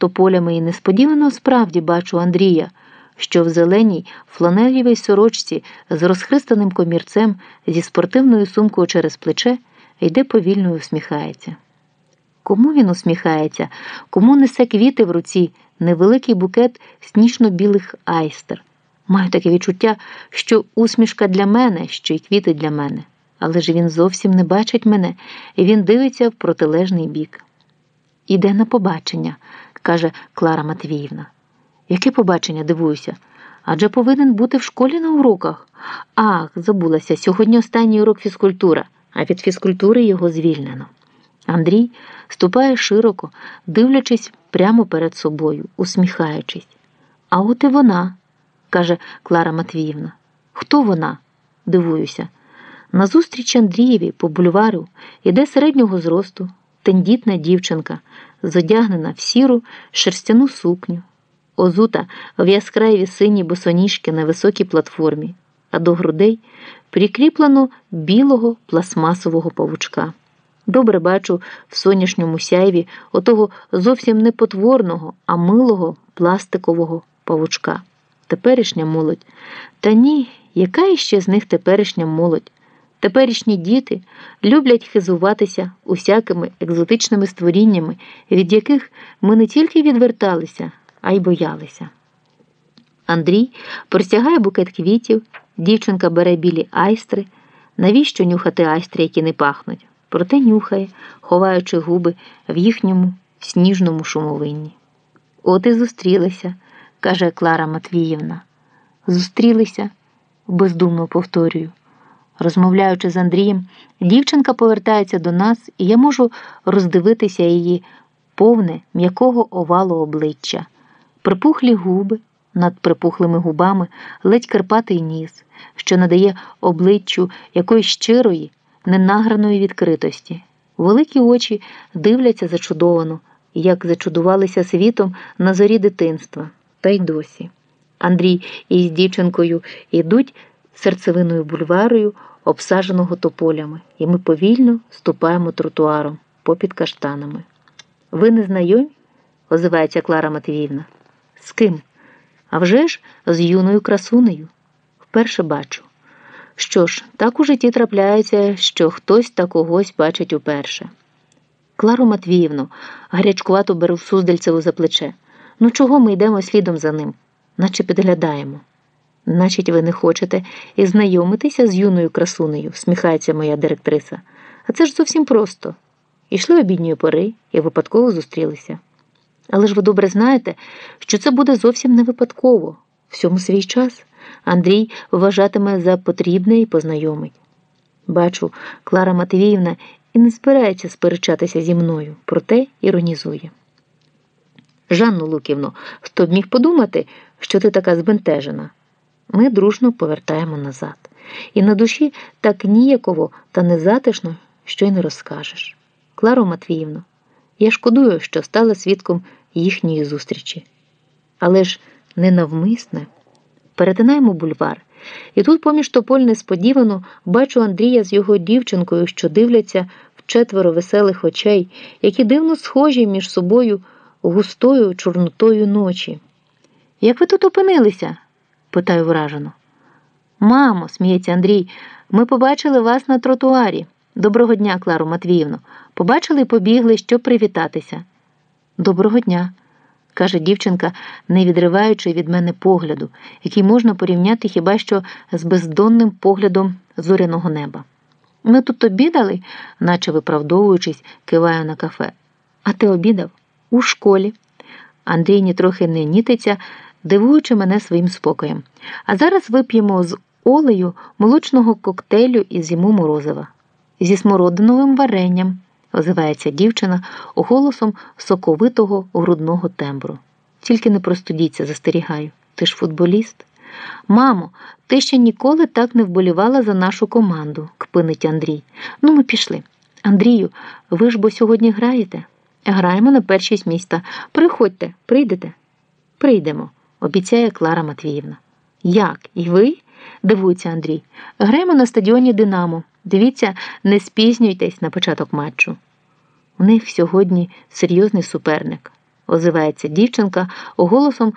тополями і несподівано справді бачу Андрія, що в зеленій фланелівій сорочці з розхристаним комірцем зі спортивною сумкою через плече йде повільно і усміхається. Кому він усміхається, кому несе квіти в руці, невеликий букет сніжно-білих айстер. Маю таке відчуття, що усмішка для мене, що й квіти для мене. Але ж він зовсім не бачить мене, і він дивиться в протилежний бік. Іде на побачення, каже Клара Матвіївна. Яке побачення, дивуюся? Адже повинен бути в школі на уроках. Ах, забулася, сьогодні останній урок фізкультура, а від фізкультури його звільнено. Андрій ступає широко, дивлячись прямо перед собою, усміхаючись. А от і вона, каже Клара Матвіївна. Хто вона? дивуюся. Назустріч Андрієві по бульвару іде середнього зросту, тендітна дівчинка, зодягнена в сіру шерстяну сукню, озута в яскраві сині босоніжки на високій платформі, а до грудей прикріплено білого пластмасового павучка. Добре бачу в сонячному сяйві отого зовсім не потворного, а милого пластикового павучка. Теперішня молодь. Та ні, яка іще з них теперішня молодь? Теперішні діти люблять хизуватися усякими екзотичними створіннями, від яких ми не тільки відверталися, а й боялися. Андрій простягає букет квітів, дівчинка бере білі айстри. Навіщо нюхати айстри, які не пахнуть? Проте нюхає, ховаючи губи в їхньому сніжному шумовинні. От і зустрілися, каже Клара Матвіївна. Зустрілися, бездумно повторюю. Розмовляючи з Андрієм, дівчинка повертається до нас, і я можу роздивитися її повне м'якого овалу обличчя, припухлі губи, над припухлими губами ледь карпатий ніс, що надає обличчю якоїсь щирої, ненаграної відкритості. Великі очі дивляться зачудовано, як зачудувалися світом на зорі дитинства, та й досі. Андрій із дівчинкою йдуть серцевиною бульварою, обсаженого тополями, і ми повільно ступаємо тротуаром попід каштанами. Ви не знайомі? озивається Клара Матвіївна. З ким? А вже ж з юною красунею. Вперше бачу. Що ж, так у житті трапляється, що хтось та когось бачить уперше. Клару Матвіївну, гарячкувато беру Суздальцеву за плече. Ну чого ми йдемо слідом за ним, наче підглядаємо. Значить, ви не хочете і знайомитися з юною красунею, сміхається моя директриса. А це ж зовсім просто. Ішли обідньої пори і випадково зустрілися. Але ж ви добре знаєте, що це буде зовсім не випадково. Всьому свій час Андрій вважатиме за потрібне і познайомить. Бачу, Клара Матвіївна і не збирається сперечатися зі мною, проте іронізує. Жанну Луківну, хто б міг подумати, що ти така збентежена? Ми дружно повертаємо назад. І на душі так ніяково та незатишно, що й не розкажеш. Кларо Матвіївно, я шкодую, що стала свідком їхньої зустрічі. Але ж ненавмисне. Перетинаємо бульвар, і тут, поміж тополь несподівано, бачу Андрія з його дівчинкою, що дивляться в четверо веселих очей, які дивно схожі між собою густою чорнотою ночі. Як ви тут опинилися? Питаю вражено. Мамо, сміється Андрій, ми побачили вас на тротуарі. Доброго дня, Клару Матвіївну. Побачили і побігли, щоб привітатися. Доброго дня, каже дівчинка, не відриваючи від мене погляду, який можна порівняти хіба що з бездонним поглядом зоряного неба. Ми тут обідали, наче виправдовуючись, киваю на кафе. А ти обідав? У школі. Андрій нітрохи не нітиться, дивуючи мене своїм спокоєм. А зараз вип'ємо з олею молочного коктейлю із зіму морозива. Зі смородиновим варенням, озивається дівчина голосом соковитого грудного тембру. Тільки не простудіться, застерігаю. Ти ж футболіст. Мамо, ти ще ніколи так не вболівала за нашу команду, кпинить Андрій. Ну, ми пішли. Андрію, ви ж бо сьогодні граєте? Граємо на першість міста. Приходьте, прийдете? Прийдемо, обіцяє Клара Матвіївна. Як? І ви? дивується Андрій. Граємо на стадіоні Динамо. Дивіться, не спізнюйтесь на початок матчу. У них сьогодні серйозний суперник. озивається дівчинка голосом